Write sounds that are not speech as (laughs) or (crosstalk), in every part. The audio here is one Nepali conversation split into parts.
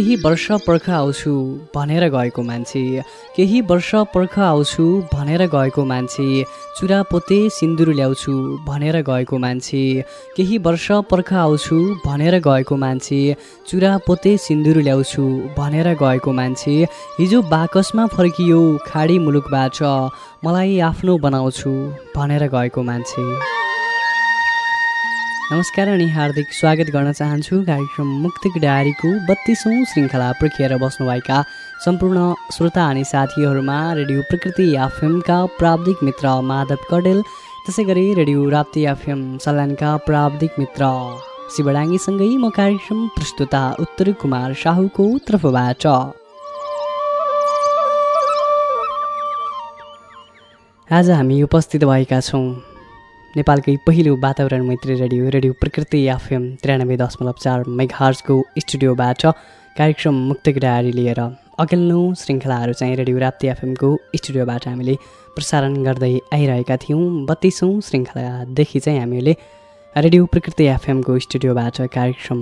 केही वर्ष पर्ख आउँछु भनेर गएको मान्छे। केही वर्ष पर्ख आउँछु भनेर गएको मान्छे। चुरा पोते सिन्दुर ल्याउँछु भनेर गएको मान्छे। केही वर्ष पर्ख आउँछु भनेर गएको मान्छे। चुरा पोते सिन्दुर ल्याउँछु भनेर गएको मान्छे। हिजो बाकसमा फर्कियो खाडी मुलुकबाट। मलाई आफ्नो बनाउँछु भनेर गएको मान्छे। नमस्कार अनि हार्दिक स्वागत गर्न चाहन्छु। कार्यक्रम मुक्तिक डायरीको बत्तिसौँ श्रृङ्खला प्रखेर बस्नुभएका सम्पूर्ण श्रोता अनि साथीहरूमा रेडियो प्रकृति एफएमका प्राविधिक मित्र माधव कडेल त्यसै गरी रेडियो राप्ती एफएम सल्यानका प्राविधिक मित्र शिवडाङ्गीसँगै म कार्यक्रम प्रस्तुता उत्तर कुमार साहुको तर्फबाट। आज हामी उपस्थित भएका छौँ। नेपालकै पहिलो वातावरण मैत्री रेडियो रेडियो प्रकृति एफएम त्रियानब्बे दशमलव चार मेघार्सको स्टुडियोबाट कार्यक्रम मुक्तक डायरी लिएर अघिल्लो श्रृङ्खलाहरू चाहिँ रेडियो राप्ती एफएमको स्टुडियोबाट हामीले प्रसारण गर्दै आइरहेका थियौँ। बत्तिसौँ श्रृङ्खलादेखि चाहिँ हामीले रेडियो प्रकृति एफएमको स्टुडियोबाट कार्यक्रम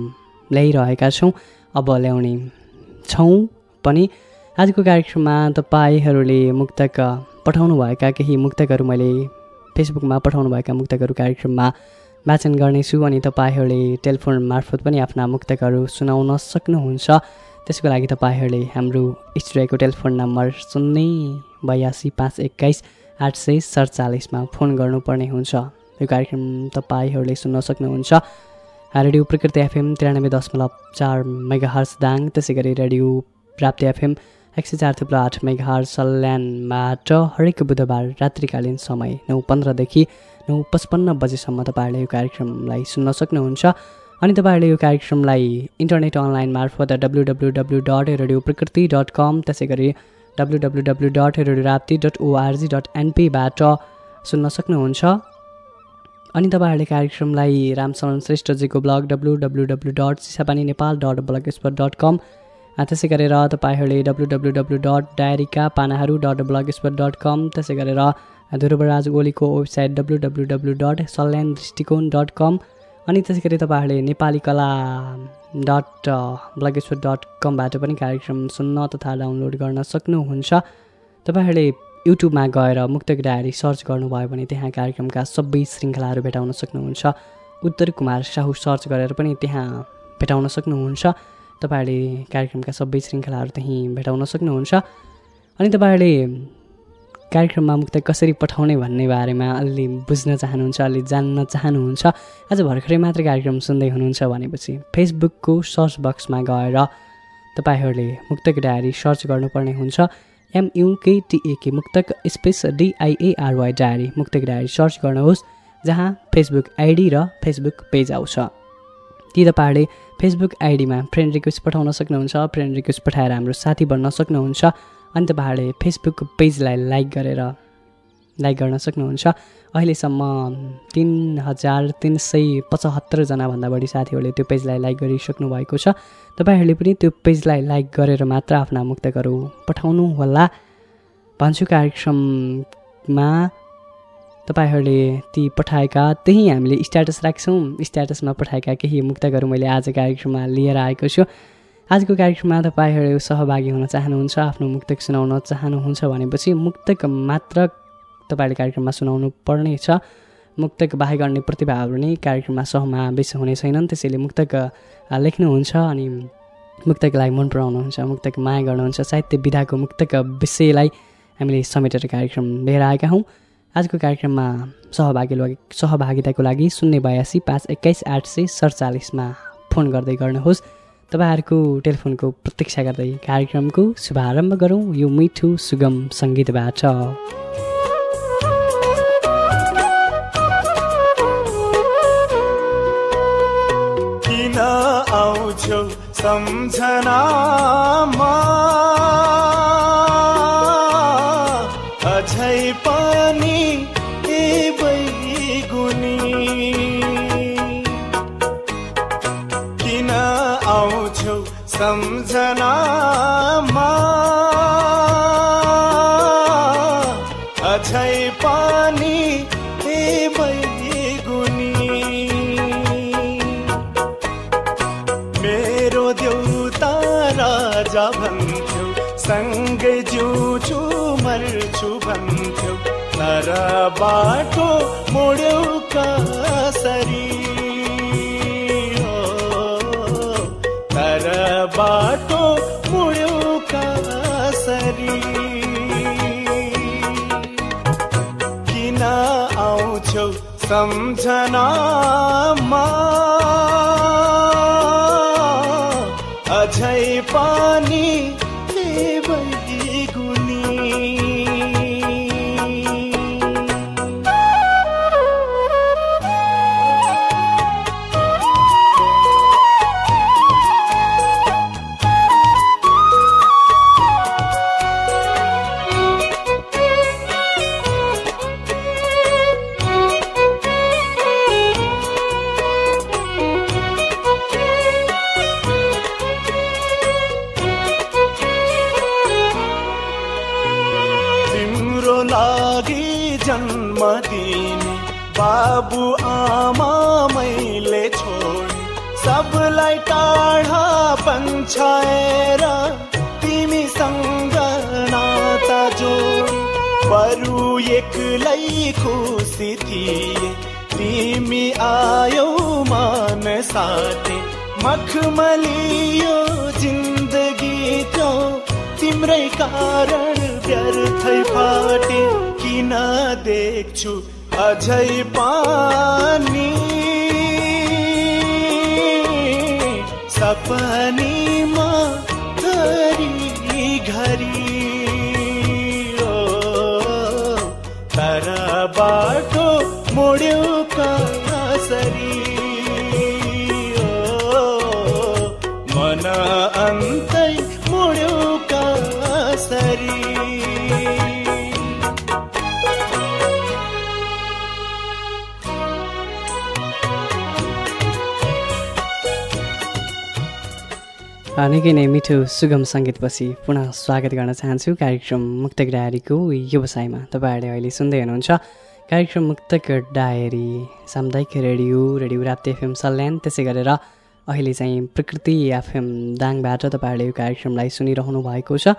ल्याइरहेका छौँ। अब ल्याउने छौँ पनि। आजको कार्यक्रममा तपाईँहरूले मुक्तक पठाउनुभएका केही मुक्तकहरू मैले फेसबुकमा पठाउनुभएका मुक्तकहरू कार्यक्रममा वाचन गर्नेछु अनि तपाईँहरूले टेलिफोन मार्फत पनि आफ्ना मुक्तकहरू सुनाउन सक्नुहुन्छ। त्यसको लागि तपाईँहरूले हाम्रो स्टुडियोको टेलिफोन नम्बर शून्य बयासी पाँच एक्काइस आठ सय सडचालिसमा फोन गर्नुपर्ने हुन्छ। यो कार्यक्रम तपाईँहरूले सुन्न सक्नुहुन्छ। रेडियो प्रकृति एफएम त्रियानब्बे दशमलव चार मेगा हर्स दाङ त्यसै गरी रेडियो प्राप्ति एफएम एक सय चार थुप्रो आठ मेघार सल्यानबाट हरेक बुधबार रात्रिकालीन समय नौ पन्ध्रदेखि नौ पचपन्न बजेसम्म तपाईँहरूले यो कार्यक्रमलाई सुन्न सक्नुहुन्छ। अनि तपाईँहरूले यो कार्यक्रमलाई इन्टरनेट अनलाइन मार्फत W W W dot radio Prakriti dot com त्यसै गरी W W W dot radio Rapti dot O R G dot एनपीबाट सुन्न सक्नुहुन्छ। अनि तपाईँहरूले कार्यक्रमलाई Ramcharan श्रेष्ठजीको blog W W W dot Chisapani Nepal dot blog spot dot com त्यसै गरेर तपाईँहरूले डब्लु डब्लु डब्लु डट डायरीका पानाहरू डट ब्लग डट कम त्यसै गरेर ध्रुवराज ओलीको website W W W dot Salyan Drishtikon dot com अनि त्यसै गरी तपाईँहरूले नेपाली कला डट ब्लग स्पट डट कमबाट पनि कार्यक्रम सुन्न तथा डाउनलोड गर्न सक्नुहुन्छ तपाईँहरूले युट्युबमा गएर मुक्तक डायरी सर्च गर्नुभयो भने त्यहाँ कार्यक्रमका सबै श्रृङ्खलाहरू भेटाउन सक्नुहुन्छ उत्तर कुमार साहु सर्च गरेर पनि त्यहाँ भेटाउन सक्नुहुन्छ तपाईँहरूले कार्यक्रमका सबै श्रृङ्खलाहरू त्यहीँ भेटाउन सक्नुहुन्छ। अनि तपाईँहरूले कार्यक्रममा मुक्त कसरी पठाउने भन्ने बारेमा अलि बुझ्न चाहनुहुन्छ अलि जान्न चाहनुहुन्छ आज भर्खरै मात्र कार्यक्रम सुन्दै हुनुहुन्छ भनेपछि फेसबुकको सर्च बक्समा गएर तपाईँहरूले मुक्तक डायरी सर्च गर्नुपर्ने हुन्छ। M U K T A K Muktak space D I A R Y diary Muktak diary search गर्नुहोस् जहाँ फेसबुक आइडी र फेसबुक पेज आउँछ। ती तपाईँहरूले फेसबुक आइडीमा फ्रेन्ड रिक्वेस्ट पठाउन सक्नुहुन्छ फ्रेन्ड रिक्वेस्ट पठाएर हाम्रो साथी बन्न सक्नुहुन्छ अनि तपाईँहरूले फेसबुक पेजलाई लाइक गरेर लाइक गर्न सक्नुहुन्छ। अहिलेसम्म तिन हजार तिन सय पचहत्तरजनाभन्दा बढी साथीहरूले त्यो पेजलाई लाइक गरिसक्नु भएको छ। तपाईँहरूले पनि त्यो पेजलाई लाइक गरेर मात्र आफ्ना मुक्तकहरू पठाउनु होला भन्छु कार्यक्रममा तपाईँहरूले ती पठाएका त्यही हामीले स्ट्याटस राख्छौँ स्ट्याटसमा पठाएका केही मुक्तकहरू मैले आज कार्यक्रममा लिएर आएको छु। आजको कार्यक्रममा तपाईँहरू सहभागी हुन चाहनुहुन्छ आफ्नो मुक्तक सुनाउन चाहनुहुन्छ भनेपछि मुक्तक मात्र तपाईँले कार्यक्रममा सुनाउनु पर्नेछ मुक्तक बाहेक गर्ने प्रतिभाहरू नै कार्यक्रममा सहमावेश हुने छैनन् त्यसैले मुक्तक लेख्नुहुन्छ अनि मुक्तकलाई मन पराउनुहुन्छ मुक्तक माया गर्नुहुन्छ। साहित्य विधाको मुक्तक विषयलाई हामीले समेटेर कार्यक्रम लिएर आएका हौँ। आजको कार्यक्रममा सहभागी सहभागिताको लागि शून्य बयासी पाँच एक्काइस आठ सय सडचालिसमा फोन गर्दै गर्नुहोस्। तपाईँहरूको टेलिफोनको प्रतीक्षा गर्दै कार्यक्रमको शुभारम्भ गरौँ। यो मिठो सुगम सङ्गीतबाट। गगनामा अझै पानी गुनी। मेरो देउता राजा भन्थ्यो सँगै जिउँछु मर्छु भन्थ्यो। तर बाटो मोड्यौ कसरी? तर बाटो समझना कंसना बरु एक्लै खुसी थिए तिमी आयौ मान साथे मखमलियो जिन्दगी त्यो तिम्रै कारण व्यर्थै फाटे किन देख्छु अझै पानी सपनीमा घरी घरी। बाटो मोड्यो कसरी मन निकै नै मिठो सुगम सङ्गीतपछि पुनः स्वागत गर्न चाहन्छु कार्यक्रम मुक्तक डायरीको व्यवसायमा। तपाईँहरूले अहिले सुन्दै हुनुहुन्छ कार्यक्रम मुक्तक डायरी सामुदायिक radio radio Rapti FM Salyan. त्यसै गरेर अहिले चाहिँ प्रकृति एफएम दाङबाट तपाईँहरूले यो कार्यक्रमलाई सुनिरहनु भएको छ।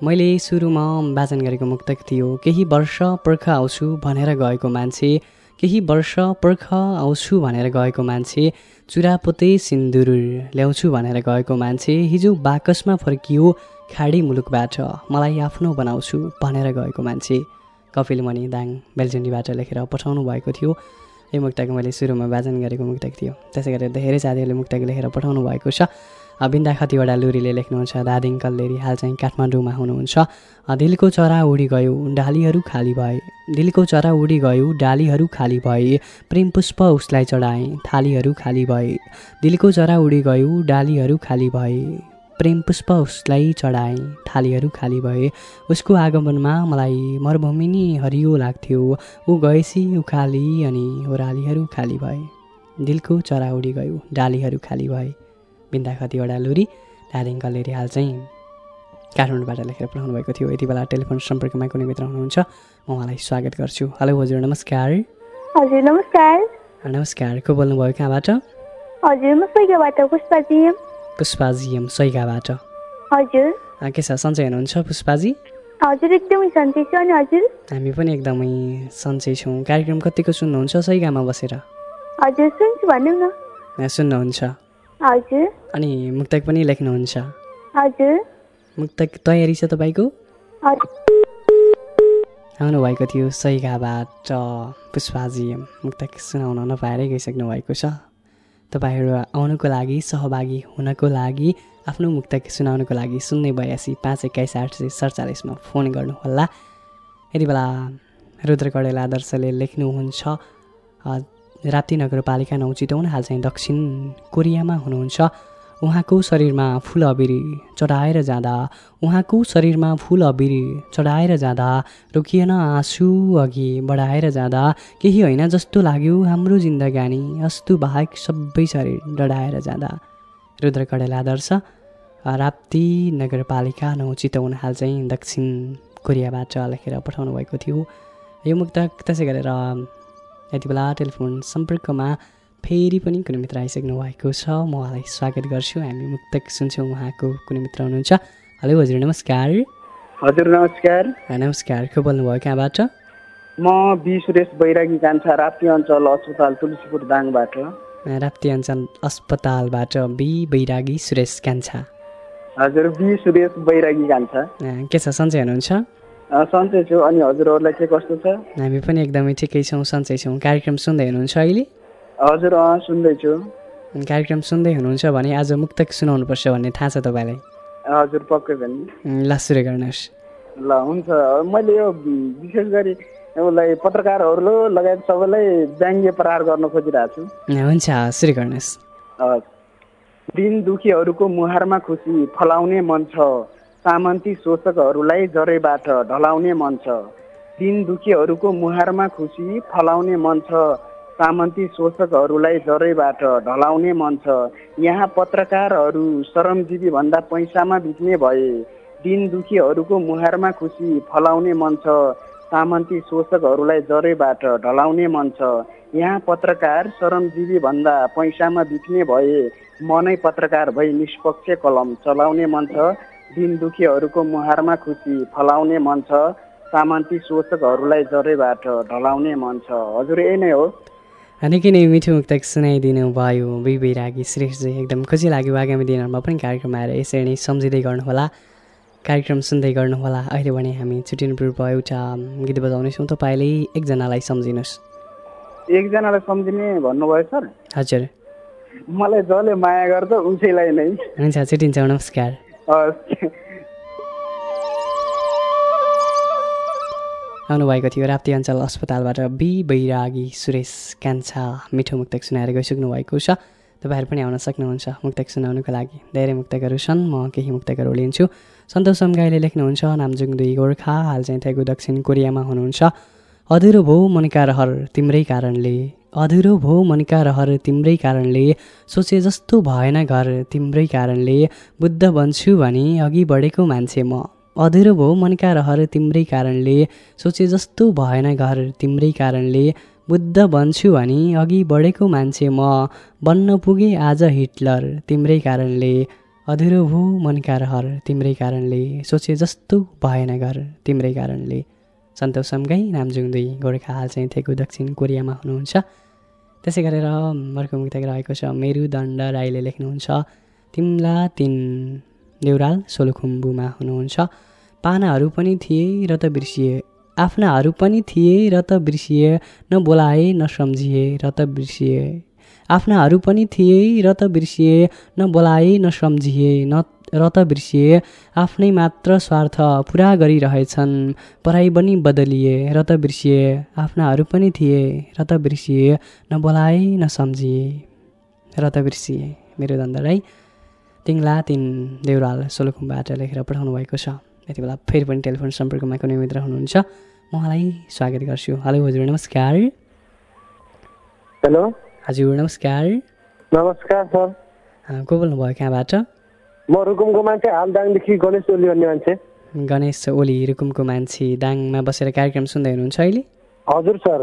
मैले सुरुमा वाचन गरेको मुक्तक थियो। केही वर्ष पर्ख आउँछु भनेर गएको मान्छे केही वर्ष पर्ख आउँछु भनेर गएको मान्छे चुरापोते सिन्दुर ल्याउँछु भनेर गएको मान्छे हिजो बाकसमा फर्कियो खाडी मुलुकबाट मलाई आफ्नो बनाउँछु भनेर गएको मान्छे। कपिल मणि दाङ बेलजुन्डीबाट लेखेर पठाउनु भएको थियो। यो मुक्तक मैले सुरुमा वाचन गरेको मुक्तक थियो। त्यसै गरेर धेरै साथीहरूले मुक्तक लेखेर पठाउनु भएको छ। बिन्दा खतिवटा लुरीले लेख्नुहुन्छ दादिङ कल्लेरी हाल चाहिँ काठमाडौँमा हुनुहुन्छ। दिलको चरा उडी गयो डालीहरू खाली भए। दिलको चरा उडी गयो डालीहरू खाली भए। प्रेम पुष्प उसलाई चढाएँ थालीहरू खाली भए। दिलको चरा उडी गयो डालीहरू खाली भए। प्रेम पुष्प उसलाई चढाएँ थालीहरू खाली भए। उसको आगमनमा मलाई मरुभूमि नि हरियो लाग्थ्यो। ऊ गएपछि उखाली अनि ओह्रालीहरू खाली भए। दिलको चरा उडी गयो डालीहरू खाली भए। बिन्दा कतिवटा लुरी दार्जिलिङ कलेरी हाल चाहिँ काठमाडौँबाट लेखेर पठाउनु भएको थियो। यति बेला टेलिफोन सम्पर्कमा कुनै मित्र हुनुहुन्छ म उहाँलाई स्वागत गर्छु। हेलो हजुर नमस्कार। हजुर नमस्कार। नमस्कार। को बोल्नुभयो कहाँबाट? हजुर म सैगाबाट पुष्पाजी। पुष्पाजी एम सैगाबाट। हजुर। के छ? सन्चै हुनुहुन्छ पुष्पाजी? हजुर एकदमै सन्चै छु। अनि हजुर? हामी पनि एकदमै सन्चै छौँ। कार्यक्रम कतिको सुन्नुहुन्छ सैगामा बसेर? हजुर सुन्छु भन्नु न। सुन्नुहुन्छ। हजुर। अनि मुक्तक पनि लेख्नुहुन्छ। हजुर। मुक्तक तयारी छ तपाईँको? आउनुभएको थियो सैगाबाट पुष्पाजी। मुक्तक सुनाउन नपाएरै गइसक्नु भएको छ। तपाईँहरू आउनुको लागि सहभागी हुनको लागि आफ्नो मुक्तक सुनाउनुको लागि शून्य बयासी पाँच एक्काइस आठ सय सडचालिसमा फोन गर्नुहोला। यति बेला रुद्र कडेल आदर्शले लेख्नुहुन्छ। राप्ती नगरपालिका नौ चितौन हाल चाहिँ दक्षिण कोरियामा हुनुहुन्छ। उहाँको शरीरमा फुल अबिर चढाएर जाँदा उहाँको शरीरमा फुल अबिर चढाएर जाँदा रोकिएन आँसु अघि बढाएर जाँदा केही होइन जस्तो लाग्यो हाम्रो जिन्दगानी। अस्तु बाहेक सबै शरीर डढाएर जाँदा। रुद्र कडेल आदर्श राप्ती नगरपालिका नौ चितौन हाल चाहिँ दक्षिण कोरियाबाट लेखेर पठाउनु भएको थियो। यो मुक्तक त्यसै गरेर यति बेला टेलिफोन सम्पर्कमा फेरि पनि कुनै मित्र आइसक्नु भएको छ। म उहाँलाई स्वागत गर्छु। हामी मुक्तक सुन्छौँ उहाँको कुनै मित्र हुनुहुन्छ। हेलो हजुर नमस्कार। हजुर नमस्कार। नमस्कार। को बोल्नुभयो? कहाँबाट? म बी सुरेश बैरागी कान्छा राप्ती अञ्चल अस्पताल तुलसीपुर दाङबाट। राप्ती अञ्चल अस्पतालबाट बी बैरागी सुरेश कान्छा। हजुर बी सुरेश बैरागी कान्छा। के छ? सन्चै हुनुहुन्छ? सन्चै छु। अनि हजुरहरूलाई के कस्तो छ? हामी पनि एकदमै ठिकै छौँ सन्चै छौँ। कार्यक्रम सुन्दै हुनुहुन्छ अहिले? हजुर अँ सुन्दैछु कार्यक्रम सुन्दै हुनुहुन्छ भने आज मुक्तक सुनाउनुपर्छ भन्ने थाहा छ तपाईँलाई? हजुर पक्कै पनि। ल सुरु गर्नुहोस्। ल हुन्छ। मैले यो विशेष गरी उसलाई पत्रकारहरू लगायत सबैलाई व्यङ्ग्य प्रहार गर्न खोजिरहेको छु। हुन्छ। सुरु गर्नुहोस्। हस्। दिन दुखीहरूको मुहारमा खुसी फलाउने मन छ। सामन्ती शोषकहरूलाई जरैबाट ढलाउने मन छ दिन दुखीहरूको मुहारमा खुसी फलाउने मन छ सामन्ती शोषकहरूलाई जरैबाट ढलाउने मन छ यहाँ पत्रकारहरू श्रमजीवी भन्दा पैसामा बिक्ने भए दिन दुखीहरूको मुहारमा खुसी फलाउने मन छ सामन्ती शोषकहरूलाई जरैबाट ढलाउने मन छ यहाँ पत्रकार श्रमजीवी भन्दा पैसामा बिक्ने भए मनै पत्रकार भई निष्पक्ष कलम चलाउने मन छ दिन दुखीहरूको मुहारमा खुसी फलाउने मन छ सामन्ती शोषकहरूलाई जरैबाट ढलाउने मन छ हजुर यही नै हो। निकै नै मिठो मुक्तक सुनाइदिनु भयो? बी बैरागी श्रेष्ठजी एकदम खुसी लाग्यो। आगामी दिनहरूमा पनि कार्यक्रम आएर यसरी नै सम्झिँदै गर्नुहोला। कार्यक्रम सुन्दै गर्नुहोला। अहिले भने हामी छुट्टिनु पूर्व एउटा गीत बजाउनेछौँ। तपाईँले एकजनालाई सम्झिनुहोस्। एकजनालाई सम्झिने भन्नुभयो सर? हजुर। मलाई जसले माया गर्छ उसैलाई नै। हुन्छ छुट्टिन्छौँ। नमस्कार। आउनुभएको थियो राप्ती अञ्चल अस्पतालबाट बी बैरागी सुरेश कान्छा मिठो मुक्तक सुनाएर गइसक्नु भएको छ। तपाईँहरू पनि आउन सक्नुहुन्छ मुक्तक सुनाउनुको लागि। धेरै मुक्तकहरू छन् म केही मुक्तकहरू लिन्छु। सन्तोष समगाईले लेख्नुहुन्छ नामजुङ दुई गोर्खा हाल चाहिँ थेगु दक्षिण कोरियामा हुनुहुन्छ। अधुरो भो मनका रहर तिम्रै कारणले अधुरो भो मनका रहर तिम्रै कारणले सोचे जस्तो भएन घर तिम्रै कारणले। बुद्ध बन्छु भने अघि बढेको मान्छे म। अधुरो भो मनका रहर तिम्रै कारणले सोचे जस्तो भएन घर तिम्रै कारणले। बुद्ध बन्छु भने अघि बढेको मान्छे म। बन्न पुगे आज हिटलर तिम्रै कारणले। अधुरो भो मनका रहर तिम्रै कारणले सोचे जस्तो भएन घर तिम्रै कारणले। सन्तोष समगाई नामजुङ दुई गोर्खा हाल चाहिँ थेगु दक्षिण कोरियामा हुनुहुन्छ। त्यसै गरेर अर्को मुक्तक रहेको छ मेरुदण्ड राईले लेख्नुहुन्छ। तिम्ला तिन देउराल सोलुखुम्बुमा हुनुहुन्छ। पानाहरू पनि थिए र त बिर्सिए। आफ्नाहरू पनि थिए र त बिर्सिए। न बोलाए न सम्झिए र त बिर्सिए। आफ्नाहरू पनि थिए र त बिर्सिए। न बोलाए न सम्झिए न र त बिर्सिए आफ्नै मात्र स्वार्थ पुरा गरिरहेछन्। पढाइ पनि बदलिए र त बिर्सिए आफ्नाहरू पनि थिए र त बिर्सिए न बोलाए न सम्झिए। र त बिर्सिए मेरो राई तिङला तिन देउराल सोलुखुमबाट लेखेर पठाउनु भएको छ। यति बेला फेरि पनि टेलिफोन सम्पर्कमा कुनै मित्र हुनुहुन्छ म उहाँलाई स्वागत गर्छु। हेलो हजुर नमस्कार। हेलो। हजुर नमस्कार। नमस्कार सर। को बोल्नुभयो कहाँबाट? म रुकुमको मान्छे हाल दाङदेखि गणेश ओली भन्ने मान्छे। गणेश ओली रुकुमको मान्छे दाङमा बसेर कार्यक्रम सुन्दै हुनुहुन्छ अहिले? हजुर सर।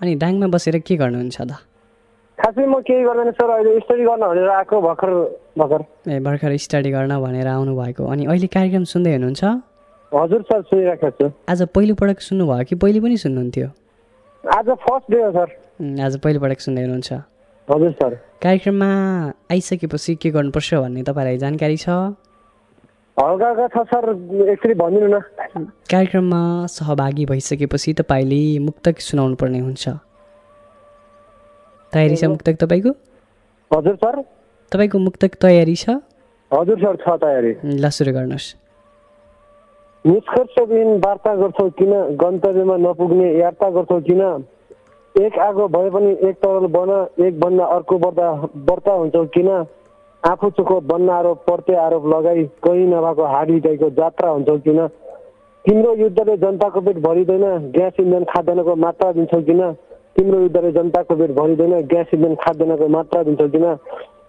अनि दाङमा बसेर के गर्नुहुन्छ त? खासै म केही गर्दैन सर। अहिले स्टडी गर्न भनेर आएको भर्खर भर्खर। ए भर्खर स्टडी गर्न भनेर आउनुभएको। अनि अहिले कार्यक्रम सुन्दै हुनुहुन्छ? हजुर सर सुनिराखेको छु। आज पहिलोपटक सुन्नुभयो कि पहिले पनि सुन्नुहुन्थ्यो? आज फर्स्ट डे हो सर। आज पहिलोपटक सुन्दै हुनुहुन्छ। हजुर सर। कार्यक्रममा आइसकेपछि के गर्नुपर्छ भन्ने तपाईँलाई जानकारी छ? हल्का छ सर। एकचोटि भनिदिनु न। कार्यक्रममा सहभागी भइसकेपछि तपाईँले मुक्तक सुनाउनु पर्ने हुन्छ। तयारी छ मुक्तक तपाईँको? हजुर सर। तपाईँको मुक्तक तयारी छ? हजुर सर छ तयारी। ल सुरु गर्नुहोस्। निष्कर्षविहीन वार्ता गर्छौ किन? गन्तव्यमा नपुग्ने यात्रा गर्छौ किन? एक आगो भए पनि एक तरल बन एक बन्न अर्को बढ्दा बढ्ता हुन्छौ किन? आफू चोखो बन्न आरोप पर्ते आरोप लगाई कोही नभएको हाडी गएको जात्रा हुन्छौ किन? तिम्रो युद्धले जनताको पेट भरिँदैन ग्यास इन्धन खाद्यान्नको मात्रा दिन्छौ किन? तिम्रो युद्धले जनताको पेट भरिँदैन ग्यास इन्धन खाद्यान्नको मात्रा दिन्छौ किन?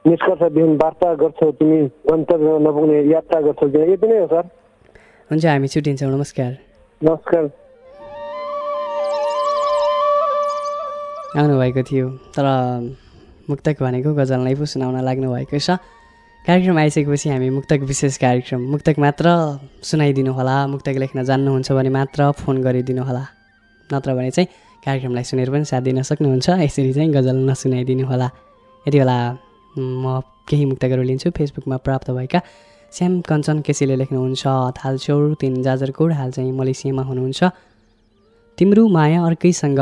निष्कर्षविहीन वार्ता गर्छौ तिमी गन्तव्यमा नपुग्ने यात्रा गर्छौ किन? यति नै हो सर। हुन्छ हामी छुट्टिन्छौँ। नमस्कार। नमस्कार। आउनुभएको थियो। तर मुक्तक भनेको गजललाई पो सुनाउन लाग्नु भएको छ। कार्यक्रम आइसकेपछि हामी मुक्तक विशेष कार्यक्रम मुक्तक मात्र सुनाइदिनु होला मुक्तक लेख्न जान्नुहुन्छ भने मात्र फोन गरिदिनु होला नत्र भने चाहिँ कार्यक्रमलाई सुनेर पनि साथ दिन सक्नुहुन्छ। यसरी चाहिँ गजल नसुनाइदिनु होला यति बेला म केही मुक्तकहरू लिन्छु। फेसबुकमा प्राप्त भएका श्याम कञ्चन केसीले लेख्नुहुन्छ थालचौर तिन जाजरकोट हाल चाहिँ मलेसियामा हुनुहुन्छ। तिम्रो माया अर्कैसँग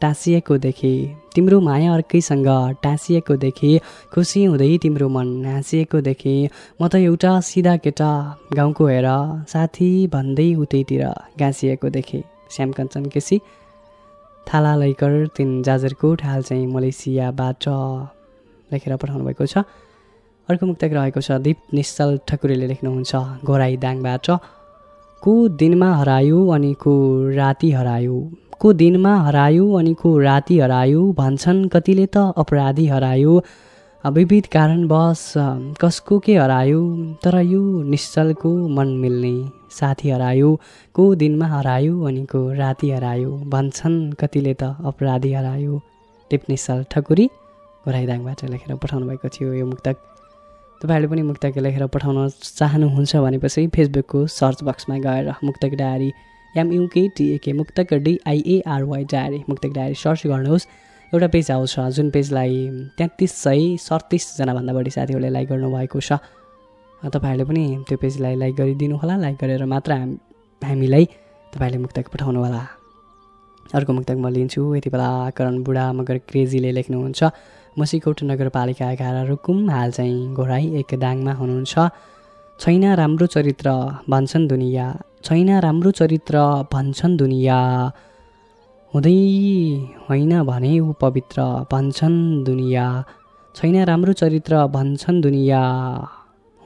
टाँसिएको देखे तिम्रो माया अर्कैसँग टाँसिएको देखे खुसी हुँदै तिम्रो मन हाँसिएको देखे म त एउटा सिधा केटा गाउँको हेर साथी भन्दै उतैतिर गाँसिएको देखेँ श्याम कञ्चन केसी थाला लैकर तिन जाजरकोट हाल चाहिँ मलेसियाबाट लेखेर पठाउनु भएको छ। अर्को मुक्तक रहेको छ दिप निश्चल ठकुरीले लेख्नुहुन्छ घोराई दाङबाट। को दिनमा हरायो अनि को राति हरायो? को दिनमा हरायो अनि को राति हरायो भन्छन् कतिले त अपराधी हरायो। विविध कारणवश कसको के हरायो? तर यो निश्चलको मन मिल्ने साथी हरायो। को दिनमा हरायो अनि को राति हरायो भन्छन् कतिले त अपराधी हरायो। टिप निश्चल ठकुरी घोराइदाङबाट लेखेर पठाउनु भएको थियो यो मुक्तक। तपाईँहरूले पनि मुक्तक लेखेर पठाउन चाहनुहुन्छ भनेपछि फेसबुकको सर्च बक्समा गएर Muktak diary M U K T A K Muktak D I A R Y diary Muktak diary search गर्नुहोस्। एउटा पेज आउँछ जुन पेजलाई तेत्तिस सय सडतिसजनाभन्दा बढी साथीहरूले लाइक गर्नुभएको छ। तपाईँहरूले पनि त्यो पेजलाई लाइक गरिदिनु होला लाइक गरेर मात्र हाम हामीलाई तपाईँहरूले मुक्तक पठाउनु होला अर्को मुक्तक म लिन्छु यति बेला करण बुढा मगर क्रेजीले लेख्नुहुन्छ। मसीकोट नगरपालिका एघार रुकुम हाल चाहिँ घोराई एक दाङमा हुनुहुन्छ। छैन राम्रो चरित्र भन्छन् दुनियाँ। छैन राम्रो चरित्र भन्छन् दुनियाँ। हुँदै होइन भने ऊ पवित्र भन्छन् दुनियाँ। छैन राम्रो चरित्र भन्छन् दुनियाँ।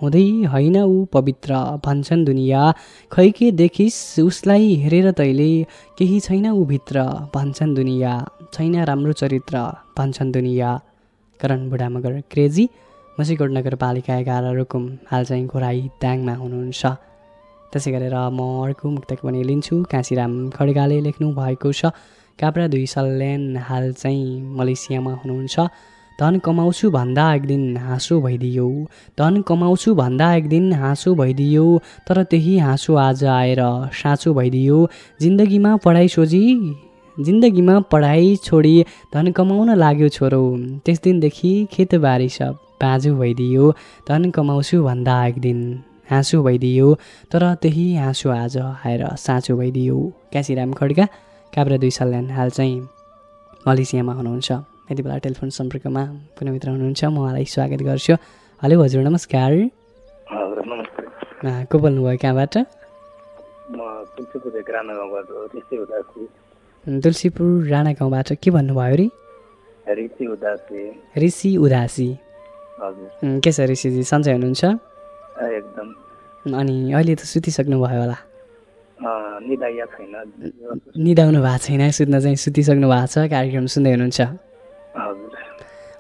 हुँदै होइन ऊ पवित्र भन्छन् दुनियाँ। खै के देखिस् उसलाई हेरेर तैँले केही छैन ऊ भित्र भन्छन् दुनियाँ। छैन राम्रो चरित्र भन्छन् दुनियाँ। करण बुढा मगर क्रेजी मसीकोट नगरपालिका एघार रुकुम हाल चाहिँ घोराई दाङमा हुनुहुन्छ। त्यसै गरेर म अर्को मुक्तक पनि लिन्छु। काँसीराम खड्गाले लेख्नु भएको छ काप्रा दुई सल्यान हाल चाहिँ मलेसियामा हुनुहुन्छ। धन कमाउँछु भन्दा एक दिन हाँसो भइदियो। धन कमाउँछु भन्दा एक दिन हाँसो भइदियो। तर त्यही हाँसो आज आएर साँचो भइदियो। जिन्दगीमा पढाइ सोझी जिन्दगीमा पढाइ छोडी धन कमाउन लाग्यो छोरो। त्यस दिनदेखि खेतबारी सब बाँझो भइदियो धन कमाउँछु भन्दा एक दिन हाँसो भइदियो तर त्यही हाँसो आज आएर साँचो भइदियो। क्यासिराम खड्का काभ्रा दुई सल्यान हाल चाहिँ मलेसियामा हुनुहुन्छ। यति बेला टेलिफोन सम्पर्कमा कुनै मित्र हुनुहुन्छ म उहाँलाई स्वागत गर्छु। हेलो हजुर नमस्कार। को बोल्नुभयो कहाँबाट? म तुलसीपुर राणा गाउँबाट के भन्नुभयो अरे? ऋषि उदासी। के छ ऋषिजी सन्चै हुनुहुन्छ? एकदम। अनि अहिले त सुतिसक्नु भयो होला निदाउनु भएको छैन सुत्न चाहिँ सुतिसक्नु भएको छ कार्यक्रम सुन्दै हुनुहुन्छ।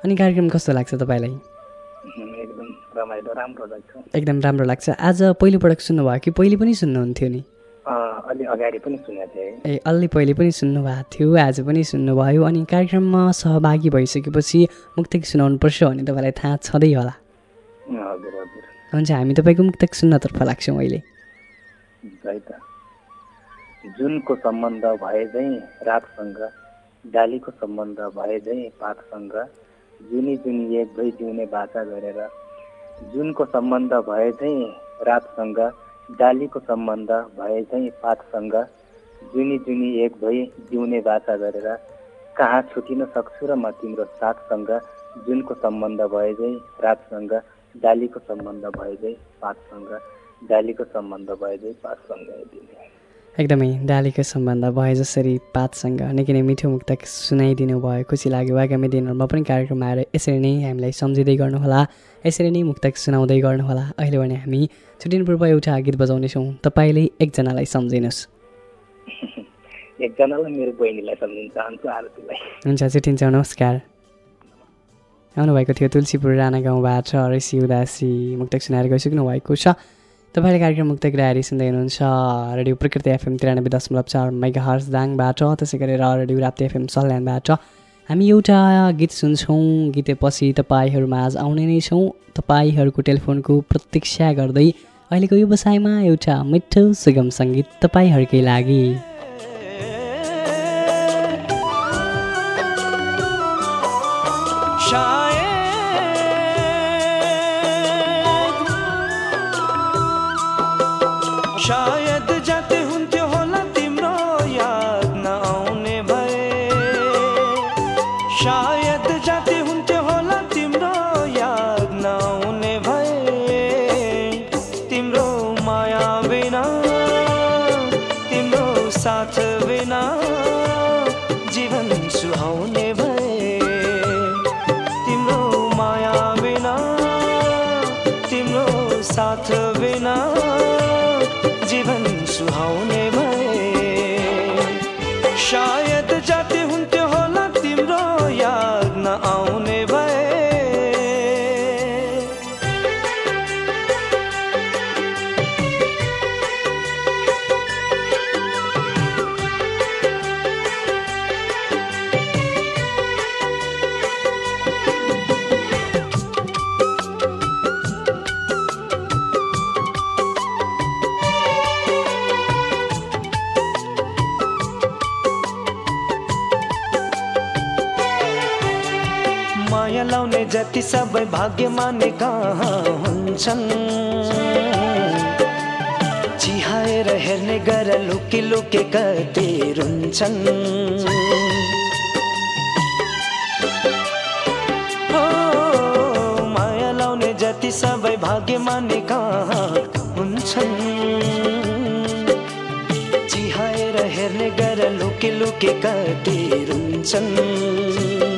अनि कार्यक्रम कस्तो लाग्छ तपाईँलाई? एकदम राम्रो लाग्छ। एकदम राम्रो लाग्छ। आज पहिलोपटक सुन्नुभयो कि पहिले पनि सुन्नुहुन्थ्यो नि? अलि अगाडि पनि सुनेको थिएँ। ए अलि पहिले पनि सुन्नुभएको थियो आज पनि सुन्नुभयो अनि कार्यक्रममा सहभागी भइसकेपछि मुक्तक सुनाउनुपर्छ भन्ने तपाईँलाई थाहा छँदै होला। हजुर हजुर। हुन्छ हामी तपाईँको मुक्तक सुन्नतर्फ लाग्छौँ अहिले। जुनको सम्बन्ध भए चाहिँ रातसँग डालीको सम्बन्ध भए चाहिँ पातसँग जुनी जुनी एक भई जिउने बाचा गरेर जुनको सम्बन्ध भए चाहिँ रातसँग डालीको सम्बन्ध भए चाहिँ पातसँग जुनी जुनी एक भई जिउने बाचा गरेर कहाँ छुटिन सक्छु र म तिम्रो साथसँग जुनको सम्बन्ध भए चाहिँ रातसँग डालीको सम्बन्ध भए चाहिँ पातसँग डालीको सम्बन्ध भए चाहिँ पातसँग एकदमै डालीको सम्बन्ध भए जसरी पातसँग निकै नै मिठो मुक्तक सुनाइदिनु भयो खुसी लाग्यो। आगामी दिनहरूमा पनि कार्यक्रम आएर यसरी नै हामीलाई सम्झिँदै गर्नुहोला। यसरी नै मुक्तक सुनाउँदै गर्नुहोला। अहिले भने हामी छुट्टिनु पूर्व एउटा गीत बजाउनेछौँ तपाईँले एकजनालाई सम्झिनुहोस्। (laughs) एकजनालाई मेरो बहिनीलाई सम्झिन चाहन्छु आरतीलाई। हुन्छ छुट्टिन्छ। नमस्कार। आउनुभएको थियो तुलसीपुर राणा गाउँबाट ऋषि उदासी मुक्तक सुनाएर गइसक्नु भएको छ। तपाईँले कार्यक्रम मुक्तक डायरी सुन्दै हुनुहुन्छ रेडियो प्रकृति एफएम तिरानब्बे दशमलव चार मेगा हर्स दाङबाट। त्यसै गरेर रेडियो राप्ती एफएम सल्यानबाट। हामी एउटा गीत सुन्छौँ गीतेपछि तपाईँहरूमा आज आउने नै छौँ। तपाईँहरूको टेलिफोनको प्रतीक्षा गर्दै अहिलेको व्यवसायमा एउटा मिठो सुगम सङ्गीत तपाईँहरूकै लागि। जति सबै भाग्य माने कहाँ हुन्छन्? चिहाएर हेर्ने गर लुके लुके कति रुन्छन्। माया लाउने जति सबै भाग्य माने कहाँ हुन्छन्? चिहाएर हेर्ने गर लुके लुके कति रुन्छन्?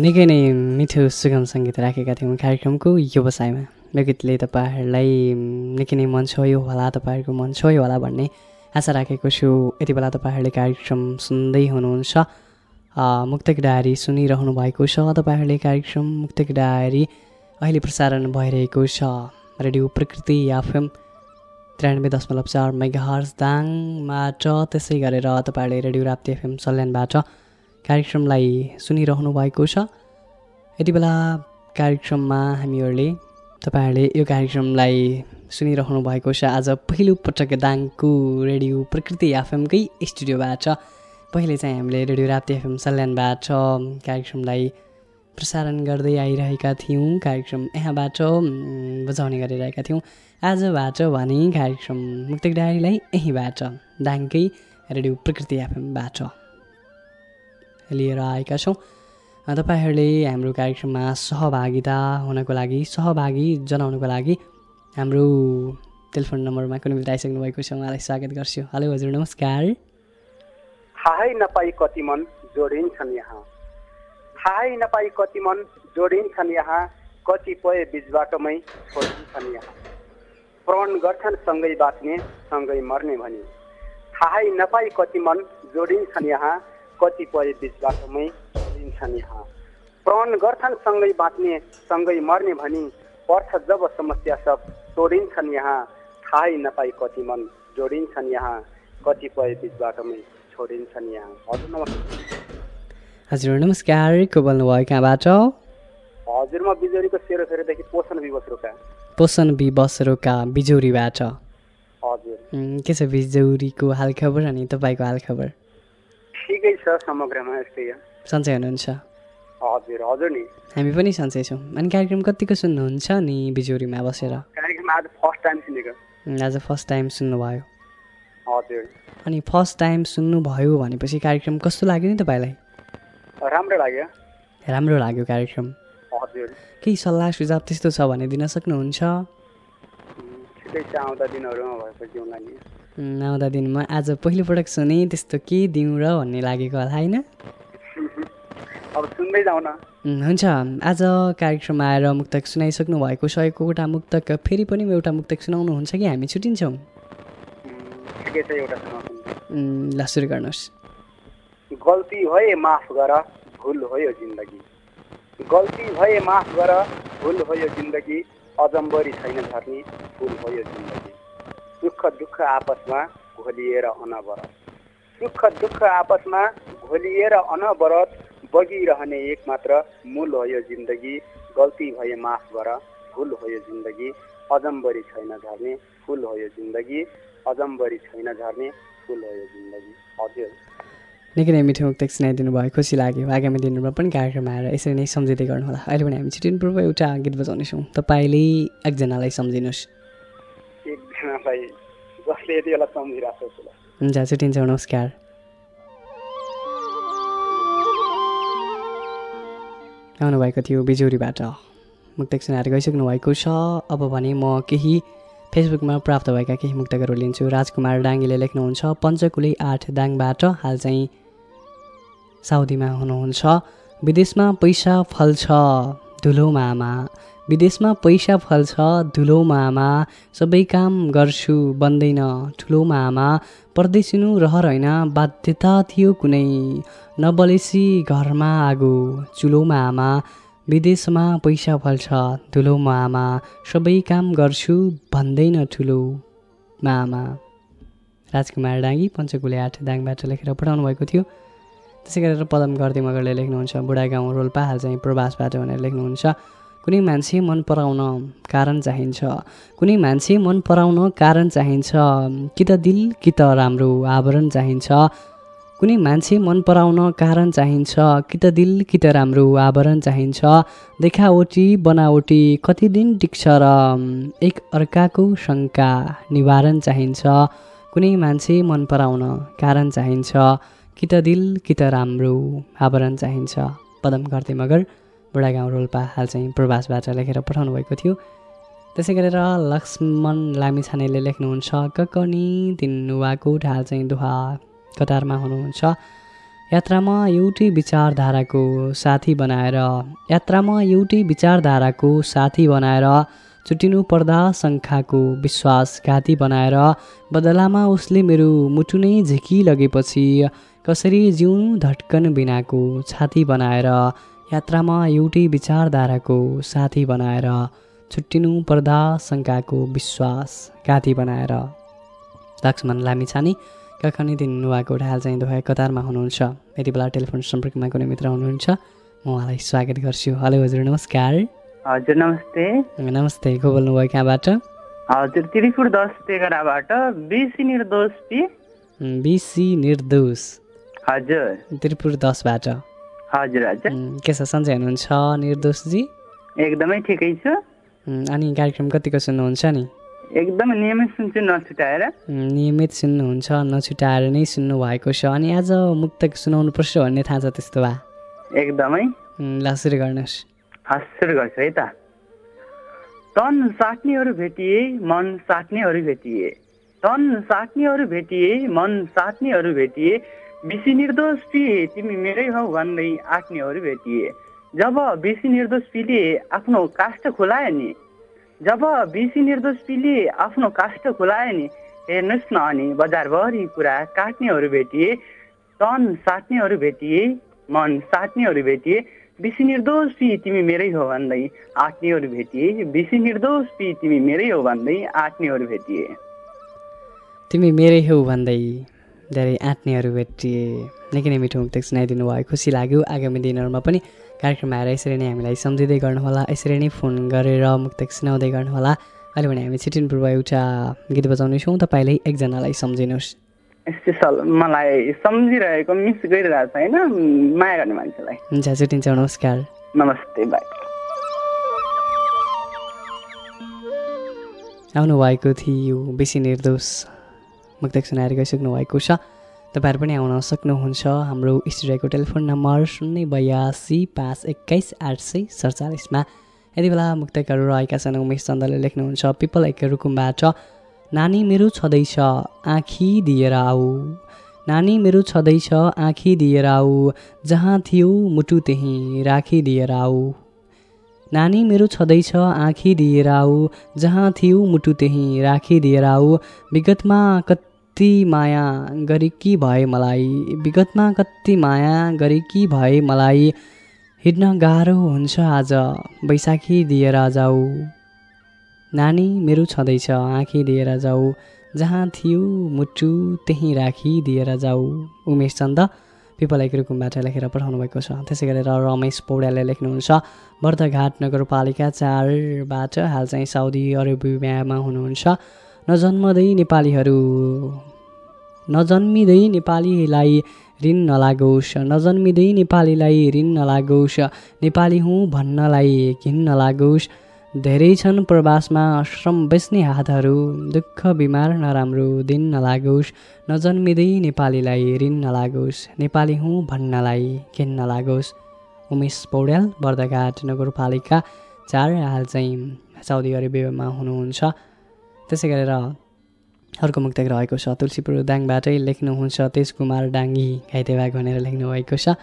निकै नै मिठो सुगम सङ्गीत राखेका थियौँ कार्यक्रमको व्यवसायमा यो गीतले तपाईँहरूलाई निकै नै मन छोयो होला तपाईँहरूको मन छोयो होला भन्ने आशा राखेको छु। यति बेला तपाईँहरूले कार्यक्रम सुन्दै हुनुहुन्छ। मुक्तक डायरी सुनिरहनु भएको छ तपाईँहरूले कार्यक्रम। मुक्तक डायरी अहिले प्रसारण भइरहेको छ। रेडियो प्रकृति एफएम त्रियानब्बे दशमलव चार मेगाहर्स दाङबाट त्यसै गरेर तपाईँहरूले रेडियो राप्ती एफएम सल्यानबाट कार्यक्रमलाई सुनिरहनु भएको छ। यति बेला कार्यक्रममा हामीहरूले तपाईँहरूले यो कार्यक्रमलाई सुनिरहनु भएको छ। आज पहिलो पटक दाङको रेडियो प्रकृति एफएमकै स्टुडियोबाट पहिले चाहिँ हामीले रेडियो राप्ती एफएम सल्यानबाट कार्यक्रमलाई प्रसारण गर्दै आइरहेका थियौँ। कार्यक्रम यहाँबाट बजाउने गरिरहेका थियौँ। आजबाट भने कार्यक्रम मुक्तिक डायरीलाई यहीँबाट दाङकै रेडियो प्रकृति एफएमबाट। लिएर आएका छौँ। तपाईँहरूले हाम्रो कार्यक्रममा सहभागिता हुनको लागि सहभागी जनाउनको लागि हाम्रो टेलिफोन नम्बरमा कुनै बेला आइसक्नु भएको छ उहाँलाई स्वागत गर्छु। हेलो हजुर नमस्कार। हाई नपाई कति मन जोडिन्छन् यहाँ। हाई नपाई कति मन जोडिन्छन् यहाँ कतिपय बिच बाटोमै छोडिन्छन् यहाँ। प्रण गर्छन् सँगै बाँच्ने सँगै मर्ने भनी। थाहै नपाई कति मन जोडिन्छन् यहाँ कतिपय बिच बाटोमै छोडिन्छन् यहाँ। प्रण गर्छन् सँगै बाँच्ने सँगै मर्ने भनी पर्छ जब समस्या सब तोडिन्छन् यहाँ। थाहै नपाई कति मन जोडिन्छन् यहाँ। कतिपय बिच बाटोमै छोडिन्छन् यहाँ। हजुर नमस्कार। हजुर नमस्कार। को बोल्नुभयो कहाँबाट? हजुर म बिजोरीको सेरोफेरोदेखि पोषण विवस्रोका पोषण विवस्रोका बिजोरीबाट हजुर। के छ बिजौरीको हालखबर अनि तपाईँको हालखबर? ठिकै छ समग्रमा यस्तै सन्चै हुनुहुन्छ। हजुर हजुर नि। हामी पनि सन्चै छौँ। अनि कार्यक्रम कतिको सुन्नुहुन्छ नि बिजोरीमा बसेर? कार्यक्रम आज फर्स्ट टाइम सुनेको। आज फर्स्ट टाइम सुन्नुभयो। हजुर। अनि फर्स्ट टाइम सुन्नुभयो भनेपछि कार्यक्रम कस्तो लाग्यो नि तपाईँलाई? राम्रो लाग्यो। राम्रो लाग्यो कार्यक्रम। हजुर। केही सल्लाह सुझाव त्यस्तो छ भने दिन सक्नुहुन्छ? आउँदा दिनमा आज पहिलोपटक सुने त्यस्तो के दिउँ र भन्ने लागेको होला होइन? अब सुन्दै जाउँ न। हुन्छ। आज कार्यक्रममा आएर मुक्तक सुनाइसक्नु भएको छ एकवटा मुक्तक फेरि पनि एउटा मुक्तक सुनाउनुहुन्छ कि हामी छुट्टिन्छौँ ल सुरु गर्नुहोस्। गल्ती भए माफ गर भुल हो यो जिन्दगी। गल्ती भए माफ गर भुल हो यो जिन्दगी। अजम्बरी छैन झर्ने फुल हो यो जिन्दगी। सुख दुःख आपसमा घोलिएर अनवरत। सुख दुःख आपसमा घोलिएर अनवरत बगिरहने एक मात्र मूल हो यो जिन्दगी। गल्ती भए माफ गर भुल हो यो जिन्दगी। अजम्बरी छैन झर्ने फुल हो यो जिन्दगी। अजम्बरी छैन झर्ने फुल हो यो जिन्दगी। हजुर। निकै नै मिठो मुक्तक सुनाइदिनु भयो खुसी लाग्यो। आगामी दिनमा पनि कार्यक्रममा आएर यसरी नै सम्झिँदै गर्नुहोला। अहिले पनि हामी छिटिनु पूर्व एउटा गीत बजाउनेछौँ। तपाईँले एकजनालाई सम्झिनुहोस्। एकजनालाई जसले यति बेला सम्झिरहेको छ हुन्छ छुट्टिन्छौँ नमस्कार। आउनुभएको थियो बिजोरीबाट मुक्तक सुनाएर गइसक्नु भएको छ। अब भने म केही फेसबुकमा प्राप्त भएका केही मुक्तकहरू लिन्छु। राजकुमार डाङ्गीले लेख्नुहुन्छ पञ्चकुले आठ दाङबाट हाल चाहिँ साउदीमा हुनुहुन्छ। विदेशमा पैसा फल्छ धुलोमा आमा विदेशमा पैसा फल्छ धुलोमा आमा सबै काम गर्छु बन्दैन। ठुलोमा आमा परदेशिनु रहर होइन बाध्यता थियो कुनै। नबलेसी घरमा आगो। चुलोमा आमा विदेशमा पैसा फल्छ धुलोमा आमा सबै काम गर्छु भन्दैन ठुलोमा आमा राजकुमार डाङ्गी पञ्चकुले आठ दाङबाट लेखेर पठाउनु भएको थियो। त्यसै गरेर पदम गर्दै मगरले लेख्नुहुन्छ बुढा गाउँ रोल्पा हाल चाहिँ प्रवासबाट भनेर लेख्नुहुन्छ। कुनै मान्छे मन पराउन कारण चाहिन्छ। कुनै मान्छे मन पराउन कारण चाहिन्छ। कि त दिल कि त राम्रो आवरण चाहिन्छ। कुनै मान्छे मन पराउन कारण चाहिन्छ। कि त दिल कि त राम्रो आवरण चाहिन्छ। देखावटी बनावटी कति दिन टिक्छ र एक अर्काको शङ्का निवारण चाहिन्छ। कुनै मान्छे मन पराउन कारण चाहिन्छ। कि त दिल कि त राम्रो आवरण चाहिन्छ। पदम गर्दै मगर बुढा गाउँ रोल्पा हाल चाहिँ प्रवासबाट लेखेर पठाउनु भएको थियो। त्यसै गरेर लक्ष्मण लामिछानेले लेख्नुहुन्छ ककनी दिनुवाको हाल चाहिँ दुहा कतारमा हुनुहुन्छ। यात्रामा एउटै विचारधाराको साथी बनाएर यात्रामा एउटै विचारधाराको साथी बनाएर छुट्टिनु पर्दा शङ्खाको विश्वासघाती बनाएर बदलामा उसले मेरो मुटु नै झिकी लगेपछि कसरी जिउनु धड्कन बिनाको छाती बनाएर यात्रामा एउटै विचारधाराको साथी बनाएर छुट्टिनु पर्दा शङ्काको विश्वास घाती बनाएर। लक्ष्मण लामिछाने कखनी दिन नुवाको ढाल चाहिँ दोहा कतारमा हुनुहुन्छ। यति बेला टेलिफोन सम्पर्कमा कुनै मित्र हुनुहुन्छ? म उहाँलाई स्वागत गर्छु। हेलो हजुर नमस्कार। हजुर नमस्ते। नमस्ते को बोल्नुभयो कहाँबाट? हजुर त्रिपुर दस तेघराबाट बिसी निर्दोष बिसी निर्दोष। हजुर। त्रिपुर दसबाट। हजुर हजुर। के छ सन्चै हुनुहुन्छ निर्दोषजी एकदमै ठिकै छु। अनि कार्यक्रम कतिको सुन्नुहुन्छ नि? एकदमै नियमित सुन्छु नछुटाएर। नियमित सुन्नुहुन्छ नछुटाएर नै सुन्नु भएको छ। अनि आज मुक्तक सुनाउनु पर्छ भन्ने थाहा छ त्यस्तो भए। एकदमै। ल सुरु गर्नुहोस्। हस् सुरु गर्छु है त। तन साट्नेहरू भेटिए मन साट्नेहरू भेटिए। तन साट्नेहरू भेटिए मन साट्नेहरू भेटिए। बिसी निर्दोष तिमी मेरै हौ भन्दै आँट्नेहरू भेटिए। जब बिसी निर्दोष पिले आफ्नो काष्ठ खुलायो नि जब बिसी निर्दोष पिले आफ्नो काष्ठ खुलायो नि हेर्नुहोस् न अनि बजारभरि कुरा काट्नेहरू भेटिए तन साट्नेहरू भेटिए मन साट्नेहरू भेटिए बिसी निर्दोष पि तिमी मेरै हो भन्दै आँट्नेहरू भेटिए बिसी निर्दोष पि तिमी मेरै हो भन्दै आँट्नेहरू भेटिए। तिमी मेरै हौ भन्दै धेरै आँट्नेहरू भेटिए। निकै नै मिठो मुक्तक सुनाइदिनु भयो। खुसी लाग्यो। आगामी दिनहरूमा पनि कार्यक्रममा आएर यसरी नै हामीलाई सम्झिँदै गर्नुहोला। यसरी नै फोन गरेर मुक्तक सुनाउँदै गर्नुहोला। अहिले भने हामी छिटिन पूर्व एउटा गीत बजाउनेछौँ। तपाईँले एकजनालाई सम्झिनुहोस्। यस्तै सल मलाई सम्झिरहेको मिस गरिरहेको छ होइन? माया गर्ने मान्छेलाई। हुन्छ छुट्टिन्छौँ। नमस्कार। नमस्ते बाई आउनुभएको थियो बेसी निर्दोष। मुक्तक सुनाएर गइसक्नु भएको छ। तपाईँहरू पनि आउन सक्नुहुन्छ। हाम्रो स्टुडियोको टेलिफोन नम्बर शून्य बयासी पाँच एक्काइस आठ सय सडचालिसमा। यति बेला मुक्तकहरू रहेका छन् उमेश चन्दले लेख्नुहुन्छ पिपल एक रुकुमबाट नानी मेरो छँदैछ आँखी दिएर आऊ। नानी मेरो छँदैछ आँखी दिएर आऊ। जहाँ थियो मुटु त्यहीँ राखिदिएर आऊ। नानी मेरो छँदैछ आँखी दिएर आऊ। जहाँ थियो मुटु त्यहीँ राखिदिएर आऊ। विगतमा कति माया गरेकी भए मलाई? विगतमा कति माया गरेकी भए मलाई? हिँड्न गाह्रो हुन्छ आज बैशाखी दिएर जाऊ नानी मेरो छँदैछ आँखी दिएर जाऊ जहाँ थियो मुटु त्यहीँ राखिदिएर जाऊ उमेश चन्द पिपल एक रुकुमबाट लेखेर पठाउनु भएको छ। त्यसै गरेर रमेश पौड्यालले लेख्नुहुन्छ बर्दघाट नगरपालिका चारबाट हाल चाहिँ साउदी अरेबियामा हुनुहुन्छ। नजन्मदै नेपालीहरू। नजन्मिँदै नेपालीलाई ऋण नलागोस् नजन्मिँदै नेपालीलाई ऋण नलागोस् नेपाली हुँ भन्नलाई घिन नलागोस्। धेरै छन् प्रवासमा श्रम बेच्ने हातहरू दुःख बिमार नराम्रो दिन नलागोस्। नजन्मिँदै नेपालीलाई ऋण नलागोस् नेपाली हुँ भन्नलाई घिन नलागोस्। उमेश पौड्याल बर्दघाट नगरपालिका चार हाल चाहिँ साउदी अरेबियामा हुनुहुन्छ। त्यसै गरेर अर्को मुक्तक रहेको छ तुलसीपुर दाङबाटै लेख्नुहुन्छ तेज कुमार डाङ्गी घाइते भनेर लेख्नुभएको छ।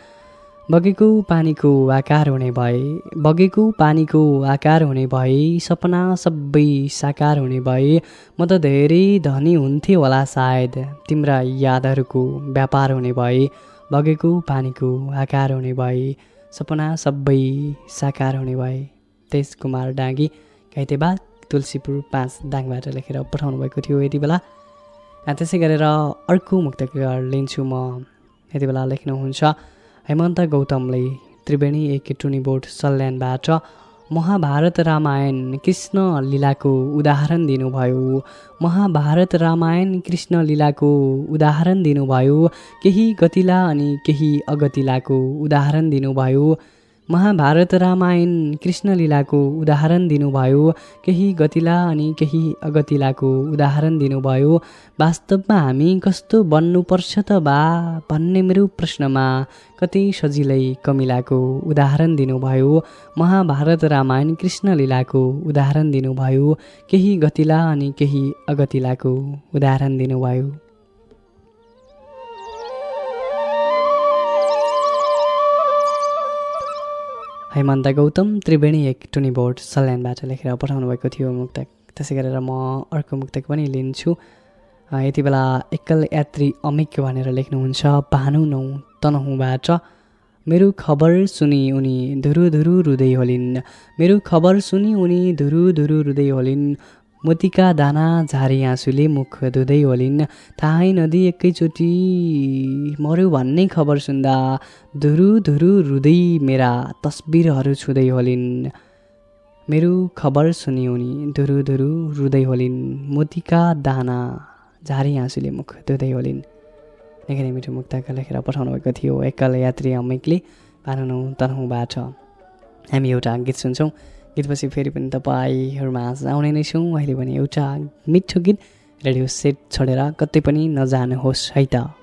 बगेको पानीको आकार हुने भए बगेको पानीको आकार हुने भए सपना सबै साकार हुने भए म त धेरै धनी हुन्थेँ होला सायद तिम्रा यादहरूको व्यापार हुने भए बगेको पानीको आकार हुने भए सपना सबै साकार हुने भए तेज कुमार डाँगी घाइतेबा तुलसीपुर पाँच दाङबाट लेखेर पठाउनु भएको थियो यति बेला। त्यसै गरेर अर्को मुक्त लिन्छु म। यति बेला लेख्नुहुन्छ हेमन्त गौतमले त्रिवेणी एक टुनी बोर्ड सल्यानबाट महाभारत रामायण कृष्ण लीलाको उदाहरण दिनुभयो। महाभारत रामायण कृष्ण लीलाको उदाहरण दिनुभयो। केही गतिला अनि केही अगतिलाको उदाहरण दिनुभयो। महाभारत रामायण कृष्णलीलाको उदाहरण दिनुभयो केही गतिला अनि केही अगतिलाको उदाहरण दिनुभयो। वास्तवमा हामी कस्तो बन्नुपर्छ त बा भन्ने मेरो प्रश्नमा कति सजिलै कमिलाको उदाहरण दिनुभयो। महाभारत रामायण कृष्णलीलाको उदाहरण दिनुभयो केही गतिला अनि केही अगतिलाको उदाहरण दिनुभयो। हेमन्त गौतम त्रिवेणी एक टुनी बोर्ड सल्यानबाट लेखेर पठाउनु भएको थियो मुक्तक। त्यसै गरेर म अर्को मुक्तक पनि लिन्छु। यति बेला एकल यात्री अमिक भनेर लेख्नुहुन्छ भानु नौ तनहुँबाट मेरो खबर सुनि उनी धुरु धुरु रुँदै होलिन्। मेरो खबर सुनि उनी धुरु धुरु रुँदै होलिन्। मोतीका दाना झारी आँसुले मुख धुँदै होलिन् थाहै नदी एकैचोटि मऱ्यो भन्ने खबर सुन्दा धुरु धुरु रुँदै मेरा तस्बिरहरू छुँदै होलिन् मेरो खबर सुनि उनी धुरु धुरु रुँदै होलिन् मोतीका दाना झारी आँसुले मुख धुँदै होलिन् निकै नै मिठो मुक्तका लेखेर पठाउनु भएको थियो एकल यात्री अमिकले पानौ तनहुँबाट। हामी एउटा गीत सुन्छौँ। गीतपछि फेरि पनि तपाईँहरूमा आउने नै छौँ। अहिले पनि एउटा मिठो गीत रेडियो सेट छोडेर कतै पनि नजानुहोस् है त।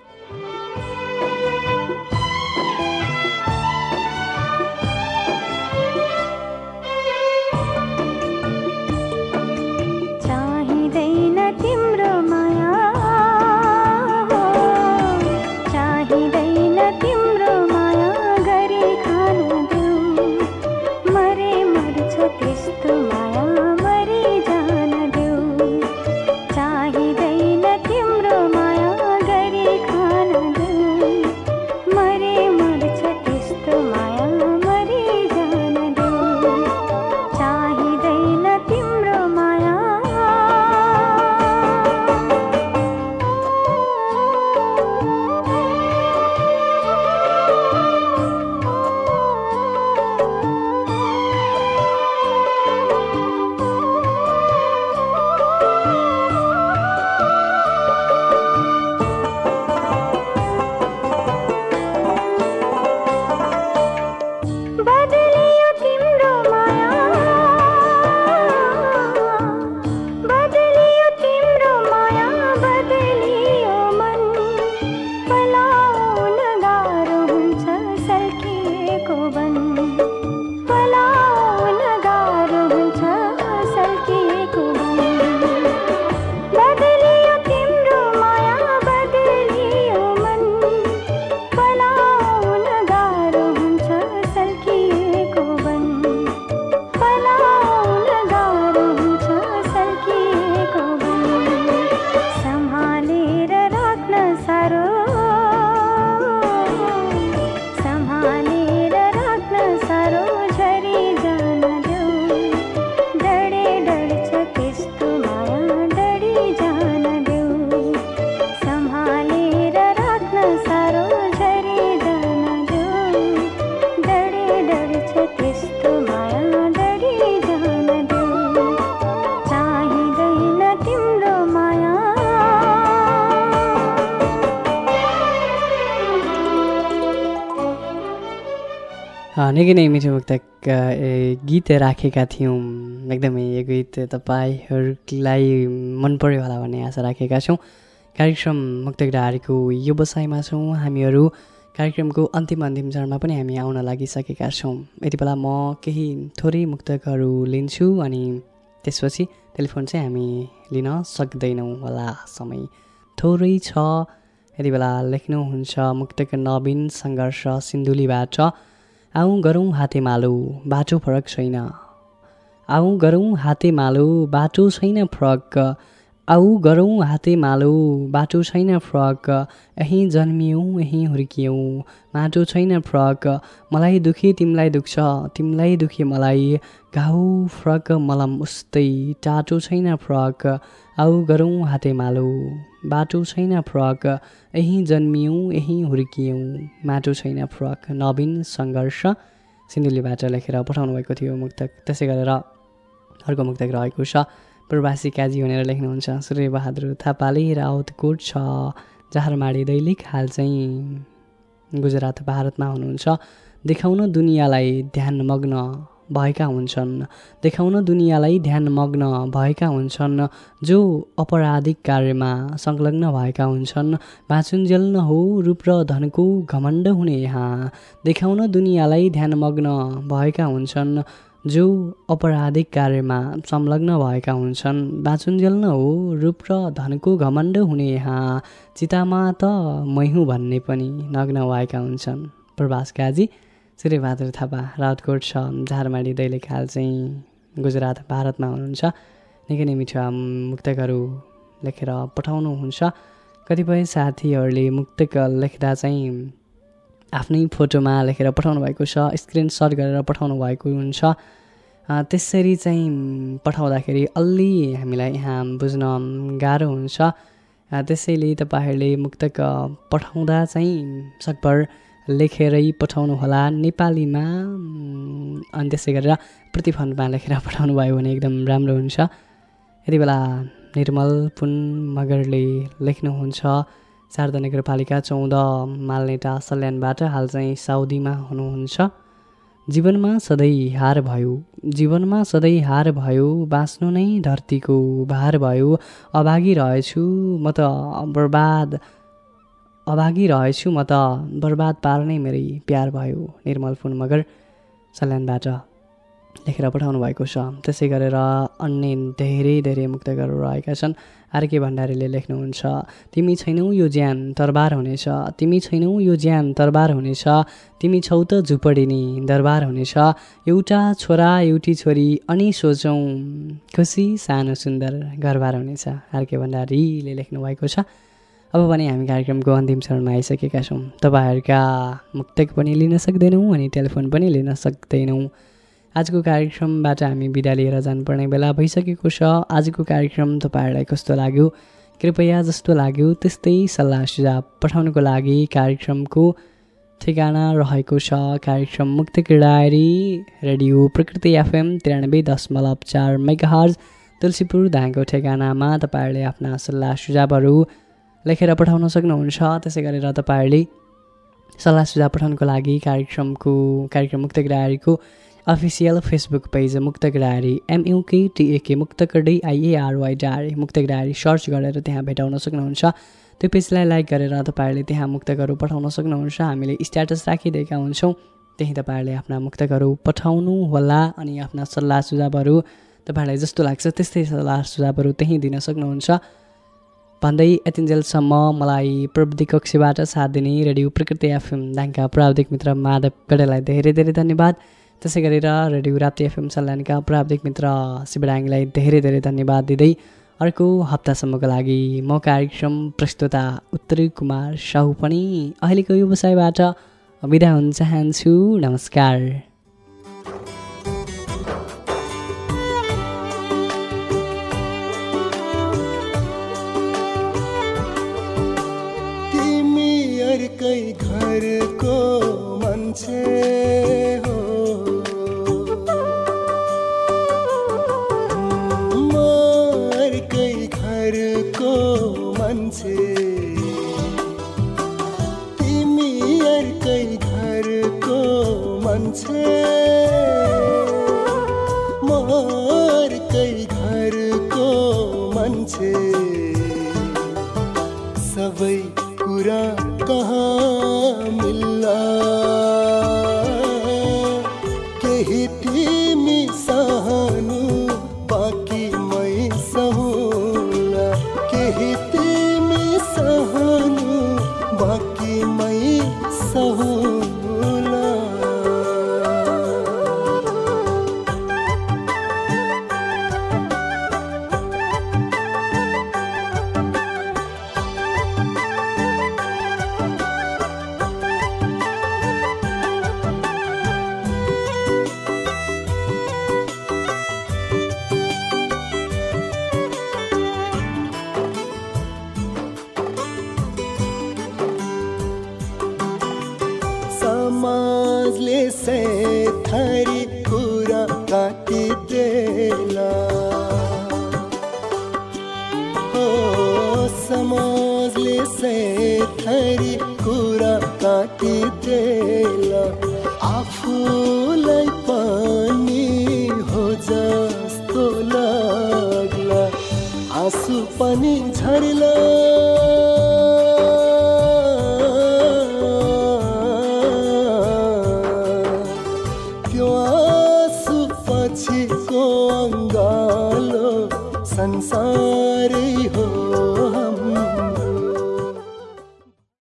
निकै नै मिठो मुक्तक गीत राखेका थियौँ। एकदमै यो गीत तपाईँहरूलाई मन पर्यो होला भन्ने आशा राखेका छौँ। कार्यक्रम मुक्तक डाँडीको व्यवसायमा छौँ हामीहरू। कार्यक्रमको अन्तिम अन्तिम चरणमा पनि हामी आउन लागिसकेका छौँ। यति बेला म केही थोरै मुक्तकहरू लिन्छु अनि त्यसपछि टेलिफोन चाहिँ हामी लिन सक्दैनौँ होला। समय थोरै छ। यति बेला लेख्नुहुन्छ मुक्तक नवीन सङ्घर्ष सिन्धुलीबाट। आउँ गरौँ हातेमालो बाटो फरक छैन। आउँ गरौँ हातेमालो बाटो छैन फरक। आऊ गरौँ हातेमालो बाटो छैन फरक। यहीँ जन्मियौँ यहीँ हुर्कियौँ माटो छैन फरक। मलाई दुखे तिमीलाई दुख्छ तिमीलाई दुखे मलाई। घाउ फरक मलम उस्तै टाटो छैन फरक। आऊ गरौँ हातेमालो बाटो छैन फरक यहीँ जन्मियौँ यहीँ हुर्कियौँ। माटो छैन फरक नवीन सङ्घर्ष। सिन्धुलीबाट लेखेर पठाउनु भएको थियो मुक्तक। त्यसै गरेर अर्को मुक्तक रहेको छ। प्रवासी काजी भनेर लेख्नुहुन्छ। सूर्यबहादुर थापाले राउतकोट छ। जहारमाडी दैलेख हाल चाहिँ गुजरात भारतमा हुनुहुन्छ। देखाउन दुनियाँलाई ध्यान मग्न भएका हुन्छन्। देखाउन दुनियाँलाई ध्यान मग्न भएका हुन्छन् जो अपराधिक कार्यमा संलग्न भएका हुन्छन्। बाँचुन्जेल न हो रूप र धनको घमण्ड हुने यहाँ। देखाउन दुनियाँलाई ध्यान मग्न भएका हुन्छन् जो अपराधिक कार्यमा संलग्न भएका हुन्छन्। बाँचुन्जेल न हो रूप र धनको घमण्ड हुने यहाँ। चितामा त मै हुँ भन्ने पनि नग्न भएका हुन्छन्। प्रभास काजी। सूर्यबहादुर थापा राउतकोट छ झारमाडी दैलेख हाल चाहिँ गुजरात भारतमा हुनुहुन्छ। निकै नै मिठो मुक्तकहरू लेखेर पठाउनुहुन्छ। कतिपय साथीहरूले मुक्तक लेख्दा चाहिँ आफ्नै फोटोमा लेखेर पठाउनु भएको छ स्क्रिनसट गरेर पठाउनु भएको हुन्छ। त्यसरी चाहिँ पठाउँदाखेरि अलि हामीलाई यहाँ बुझ्न गाह्रो हुन्छ। त्यसैले तपाईँहरूले मुक्तक पठाउँदा चाहिँ सकभर लेखेरै पठाउनु होला। नेपालीमा अनि त्यसै गरेर प्रतिफलमा लेखेर पठाउनु भयो भने एकदम राम्रो हुन्छ। यति बेला निर्मल पुन मगरले लेख्नुहुन्छ शारदा नगरपालिका चौध मालनेटा सल्यानबाट हाल चाहिँ साउदीमा हुनुहुन्छ। जीवनमा सधैँ हार भयो। जीवनमा सधैँ हार भयो बाँच्नु नै धरतीको भार भयो। अभागी रहेछु म त बर्बाद अभागी रहेछु म त। बर्बाद पार्नै मेरै प्यार भयो निर्मल पुन मगर सल्यानबाट लेखेर पठाउनु भएको छ। त्यसै गरेर अन्य धेरै धेरै मुक्तकहरू रहेका छन्। आरके भण्डारीले लेख्नुहुन्छ तिमी छैनौ यो ज्यान तरबार हुनेछ। तिमी छैनौ यो ज्यान तरबार हुनेछ। तिमी छौ त झुपडिनी दरबार हुनेछ। एउटा छोरा एउटी छोरी अनि सोचौँ खुसी सानो सुन्दर घरबार हुनेछ। आरके भण्डारीले लेख्नुभएको छ। अब पनि हामी कार्यक्रमको अन्तिम चरणमा आइसकेका छौँ। तपाईँहरूका मुक्तक पनि लिन सक्दैनौँ अनि टेलिफोन पनि लिन सक्दैनौँ। आजको कार्यक्रमबाट हामी बिदा लिएर जानुपर्ने बेला भइसकेको छ। आजको कार्यक्रम तपाईँहरूलाई कस्तो लाग्यो? कृपया जस्तो लाग्यो त्यस्तै सल्लाह सुझाव पठाउनुको लागि कार्यक्रमको ठेगाना रहेको छ। कार्यक्रम मुक्त डायरी रेडियो प्रकृति एफएम तिरानब्बे दशमलव चार मेगाहर्ज तुलसीपुर धानको ठेगानामा तपाईँहरूले आफ्ना सल्लाह सुझावहरू लेखेर पठाउन सक्नुहुन्छ। त्यसै गरेर तपाईँहरूले सल्लाह सुझाव पठाउनुको लागि कार्यक्रमको कार्यक्रम मुक्त डायरीको अफिसियल फेसबुक पेज मुक्तक diary M U K T A K मुक्तक D I A R Y diary मुक्तक डायरी सर्च गरेर त्यहाँ भेटाउन सक्नुहुन्छ। त्यो पेजलाई लाइक गरेर तपाईँहरूले त्यहाँ मुक्तकहरू पठाउन सक्नुहुन्छ। हामीले स्ट्याटस राखिदिएका हुन्छौँ। त्यहीँ तपाईँहरूले आफ्ना मुक्तकहरू पठाउनु होला अनि आफ्ना सल्लाह सुझावहरू तपाईँहरूलाई जस्तो लाग्छ त्यस्तै सल्लाह सुझावहरू त्यहीँ दिन सक्नुहुन्छ। भन्दै यतिन्जेलसम्म मलाई प्रविधि कक्षबाट साथ दिने रेडियो प्रकृति एफएम दाङका प्राविधिक मित्र माधव गडेलाई धेरै धेरै धन्यवाद। त्यसै गरेर रेडियो राप्ती एफएम सल्यानका प्राविधिक मित्र शिवडाङलाई धेरै धेरै धन्यवाद दिँदै अर्को हप्तासम्मको लागि म कार्यक्रम प्रस्तुता उत्तरी कुमार साहु पनि अहिलेको व्यवसायबाट बिदा हुन चाहन्छु। नमस्कार। एकै घरको मान्छे हो। अर्कै घरको मान्छे तिमी अर्कै घरको मान्छे मर्कै घरको मान्छे सबै कुरा कहाँ